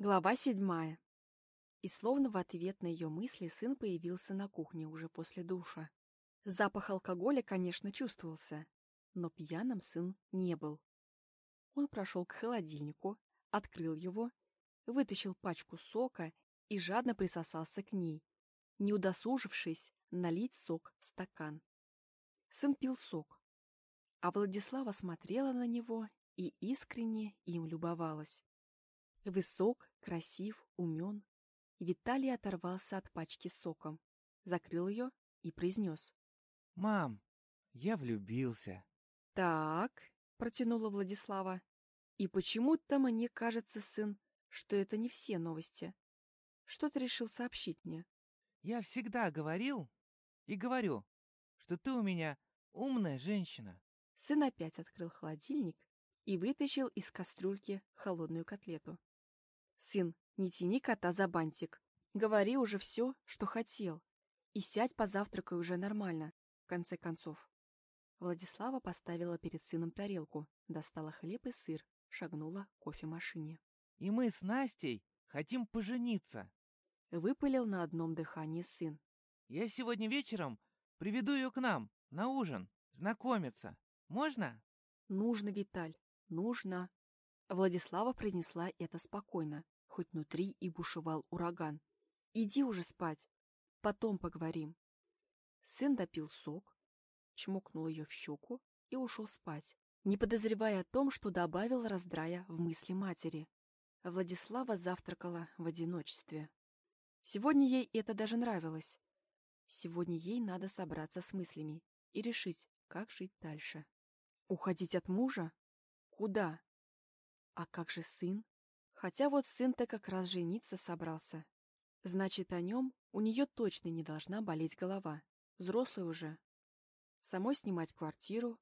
Глава седьмая. И словно в ответ на ее мысли сын появился на кухне уже после душа. Запах алкоголя, конечно, чувствовался, но пьяным сын не был. Он прошел к холодильнику, открыл его, вытащил пачку сока и жадно присосался к ней, не удосужившись налить сок в стакан. Сын пил сок, а Владислава смотрела на него и искренне им любовалась. Высок, красив, умен. Виталий оторвался от пачки соком, закрыл ее и произнес. «Мам, я влюбился». «Так», — протянула Владислава. «И почему-то мне кажется, сын, что это не все новости. Что ты решил сообщить мне?» «Я всегда говорил и говорю, что ты у меня умная женщина». Сын опять открыл холодильник и вытащил из кастрюльки холодную котлету. Сын, не тяни кота за бантик. Говори уже все, что хотел. И сядь позавтракай уже нормально, в конце концов. Владислава поставила перед сыном тарелку, достала хлеб и сыр, шагнула к кофемашине. «И мы с Настей хотим пожениться», — выпалил на одном дыхании сын. «Я сегодня вечером приведу ее к нам на ужин, знакомиться. Можно?» «Нужно, Виталь, нужно». Владислава принесла это спокойно, хоть внутри и бушевал ураган. «Иди уже спать. Потом поговорим». Сын допил сок, чмокнул ее в щеку и ушел спать, не подозревая о том, что добавил раздрая в мысли матери. Владислава завтракала в одиночестве. Сегодня ей это даже нравилось. Сегодня ей надо собраться с мыслями и решить, как жить дальше. Уходить от мужа? Куда? А как же сын? Хотя вот сын-то как раз жениться собрался. Значит, о нем у нее точно не должна болеть голова. Взрослый уже. Самой снимать квартиру.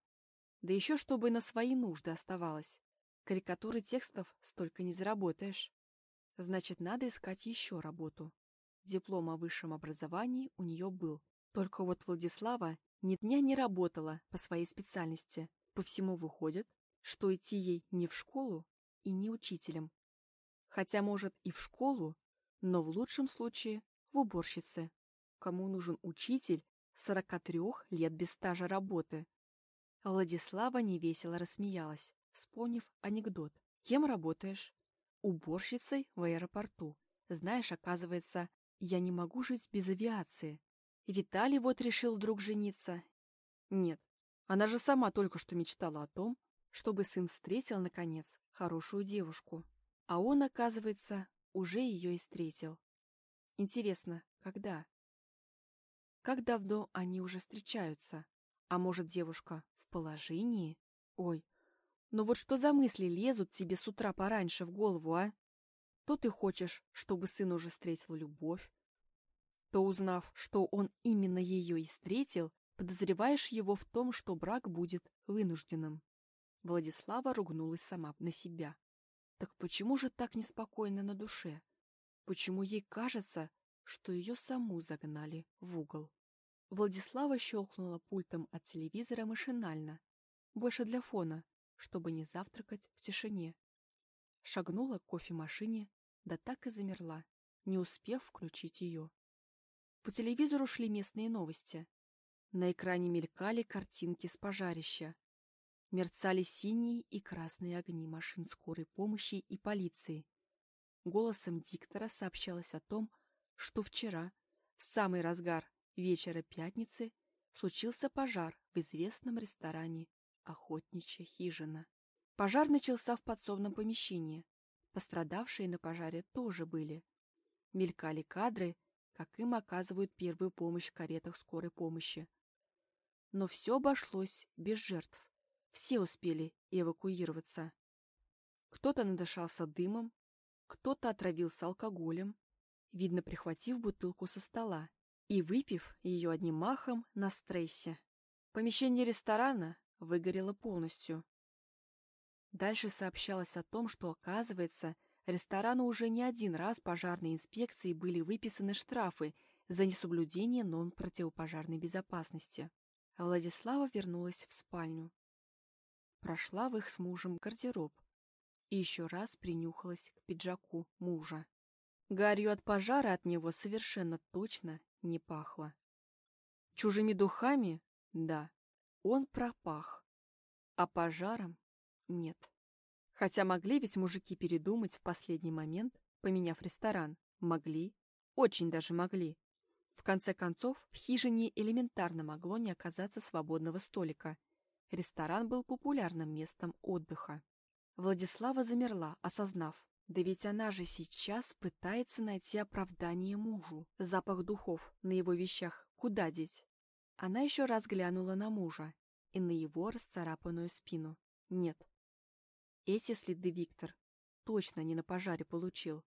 Да еще чтобы на свои нужды оставалось. Карикатуры текстов столько не заработаешь. Значит, надо искать еще работу. Диплом о высшем образовании у нее был. Только вот Владислава ни дня не работала по своей специальности. По всему выходит, что идти ей не в школу, и не учителем. Хотя, может, и в школу, но в лучшем случае в уборщице. Кому нужен учитель 43 лет без стажа работы? Владислава невесело рассмеялась, вспомнив анекдот. Кем работаешь? Уборщицей в аэропорту. Знаешь, оказывается, я не могу жить без авиации. Виталий вот решил вдруг жениться. Нет, она же сама только что мечтала о том, чтобы сын встретил, наконец, хорошую девушку. А он, оказывается, уже ее и встретил. Интересно, когда? Как давно они уже встречаются? А может, девушка в положении? Ой, ну вот что за мысли лезут тебе с утра пораньше в голову, а? То ты хочешь, чтобы сын уже встретил любовь, то, узнав, что он именно ее и встретил, подозреваешь его в том, что брак будет вынужденным. Владислава ругнулась сама на себя. Так почему же так неспокойно на душе? Почему ей кажется, что ее саму загнали в угол? Владислава щелкнула пультом от телевизора машинально, больше для фона, чтобы не завтракать в тишине. Шагнула к кофемашине, да так и замерла, не успев включить ее. По телевизору шли местные новости. На экране мелькали картинки с пожарища, Мерцали синие и красные огни машин скорой помощи и полиции. Голосом диктора сообщалось о том, что вчера, в самый разгар вечера пятницы, случился пожар в известном ресторане «Охотничья хижина». Пожар начался в подсобном помещении. Пострадавшие на пожаре тоже были. Мелькали кадры, как им оказывают первую помощь в каретах скорой помощи. Но все обошлось без жертв. Все успели эвакуироваться. Кто-то надышался дымом, кто-то отравился алкоголем, видно, прихватив бутылку со стола и выпив ее одним махом на стрессе. Помещение ресторана выгорело полностью. Дальше сообщалось о том, что, оказывается, ресторану уже не один раз пожарной инспекции были выписаны штрафы за несоблюдение норм противопожарной безопасности. Владислава вернулась в спальню прошла в их с мужем гардероб. и еще раз принюхалась к пиджаку мужа. Гарью от пожара от него совершенно точно не пахло. Чужими духами? Да, он пропах. А пожаром? Нет. Хотя могли ведь мужики передумать в последний момент, поменяв ресторан. Могли. Очень даже могли. В конце концов, в хижине элементарно могло не оказаться свободного столика. Ресторан был популярным местом отдыха. Владислава замерла, осознав. Да ведь она же сейчас пытается найти оправдание мужу. Запах духов на его вещах куда деть? Она еще раз глянула на мужа и на его расцарапанную спину. Нет. Эти следы Виктор точно не на пожаре получил.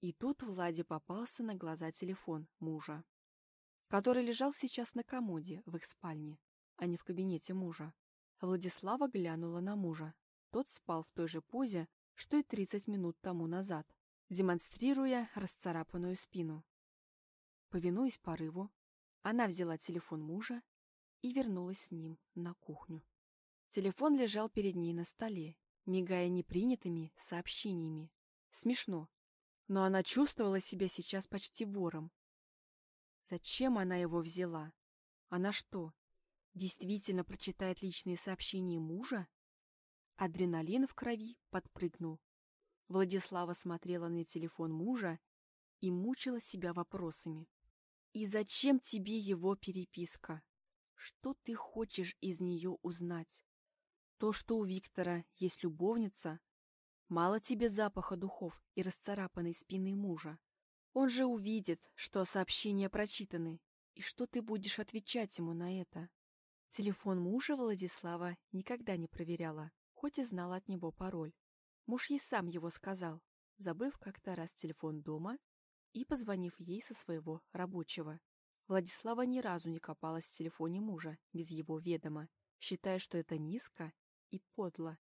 И тут Владе попался на глаза телефон мужа, который лежал сейчас на комоде в их спальне, а не в кабинете мужа. Владислава глянула на мужа. Тот спал в той же позе, что и 30 минут тому назад, демонстрируя расцарапанную спину. Повинуясь порыву, она взяла телефон мужа и вернулась с ним на кухню. Телефон лежал перед ней на столе, мигая непринятыми сообщениями. Смешно, но она чувствовала себя сейчас почти вором. Зачем она его взяла? Она что, действительно прочитает личные сообщения мужа? Адреналин в крови подпрыгнул. Владислава смотрела на телефон мужа и мучила себя вопросами. И зачем тебе его переписка? Что ты хочешь из нее узнать? То, что у Виктора есть любовница, мало тебе запаха духов и расцарапанной спины мужа. Он же увидит, что сообщения прочитаны, и что ты будешь отвечать ему на это. Телефон мужа Владислава никогда не проверяла, хоть и знала от него пароль. Муж ей сам его сказал, забыв как-то раз телефон дома и позвонив ей со своего рабочего. Владислава ни разу не копалась в телефоне мужа без его ведома, считая, что это низко и подло.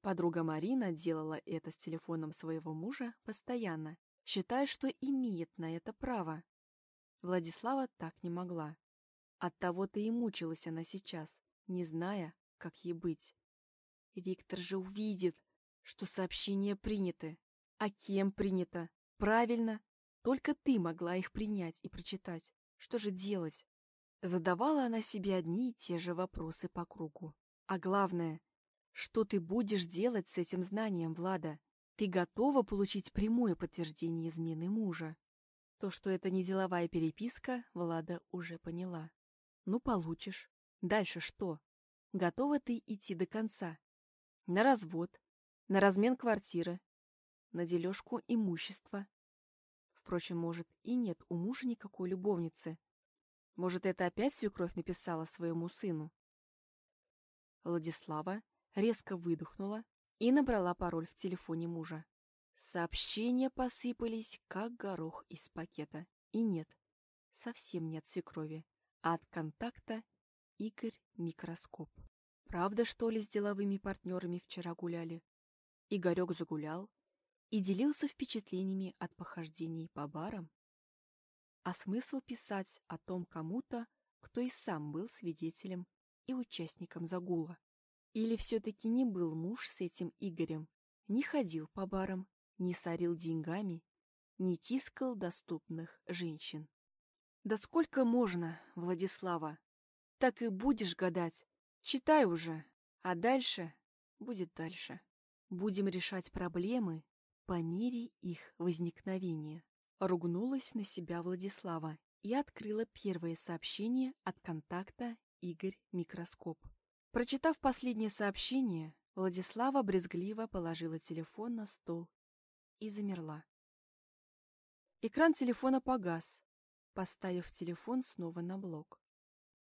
Подруга Марина делала это с телефоном своего мужа постоянно, считая, что имеет на это право. Владислава так не могла. Оттого-то и мучилась она сейчас, не зная, как ей быть. Виктор же увидит, что сообщения приняты. А кем принято? Правильно, только ты могла их принять и прочитать. Что же делать? Задавала она себе одни и те же вопросы по кругу. А главное, что ты будешь делать с этим знанием, Влада? Ты готова получить прямое подтверждение измены мужа? То, что это не деловая переписка, Влада уже поняла. Ну, получишь. Дальше что? Готова ты идти до конца? На развод, на размен квартиры, на дележку имущества, Впрочем, может, и нет у мужа никакой любовницы. Может, это опять свекровь написала своему сыну? Владислава резко выдохнула и набрала пароль в телефоне мужа. Сообщения посыпались, как горох из пакета. И нет, совсем нет свекрови, от контакта Игорь Микроскоп. Правда, что ли, с деловыми партнерами вчера гуляли? Игорек загулял, и делился впечатлениями от похождений по барам. А смысл писать о том кому-то, кто и сам был свидетелем и участником загула? Или все-таки не был муж с этим Игорем, не ходил по барам, не сорил деньгами, не тискал доступных женщин? Да сколько можно, Владислава? Так и будешь гадать. Читай уже, а дальше будет дальше. Будем решать проблемы по мере их возникновения. Ругнулась на себя Владислава и открыла первое сообщение от контакта Игорь Микроскоп. Прочитав последнее сообщение, Владислава брезгливо положила телефон на стол и замерла. Экран телефона погас, поставив телефон снова на блок.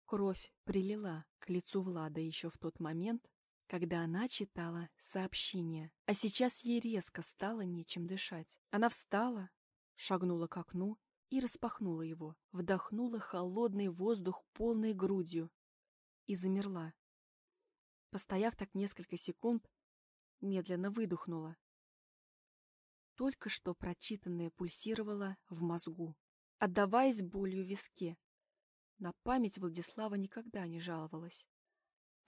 Кровь прилила к лицу Влада еще в тот момент, когда она читала сообщение, а сейчас ей резко стало нечем дышать. Она встала, шагнула к окну и распахнула его, вдохнула холодный воздух полной грудью и замерла. Постояв так несколько секунд, медленно выдохнула. Только что прочитанное пульсировало в мозгу, отдаваясь болью в виске. На память Владислава никогда не жаловалась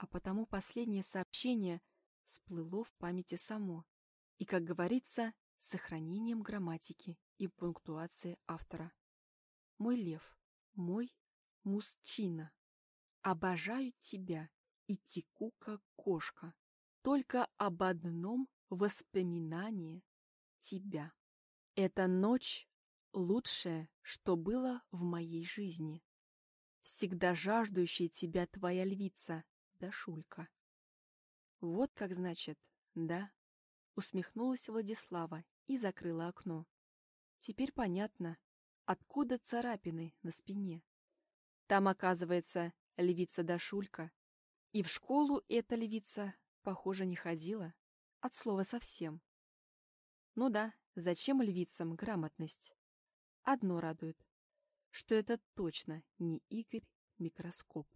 а потому последнее сообщение всплыло в памяти само И, как говорится, с сохранением грамматики и пунктуации автора. Мой лев, мой мужчина, обожаю тебя и теку, как кошка, только об одном воспоминании тебя. Эта ночь — лучшее, что было в моей жизни. Всегда жаждущая тебя твоя львица, Дашулька. Вот как значит, да? Усмехнулась Владислава и закрыла окно. Теперь понятно, откуда царапины на спине. Там, оказывается, львица Дашулька. И в школу эта львица, похоже, не ходила. От слова совсем. Ну да, зачем львицам грамотность? Одно радует, что это точно не Игорь Микроскоп.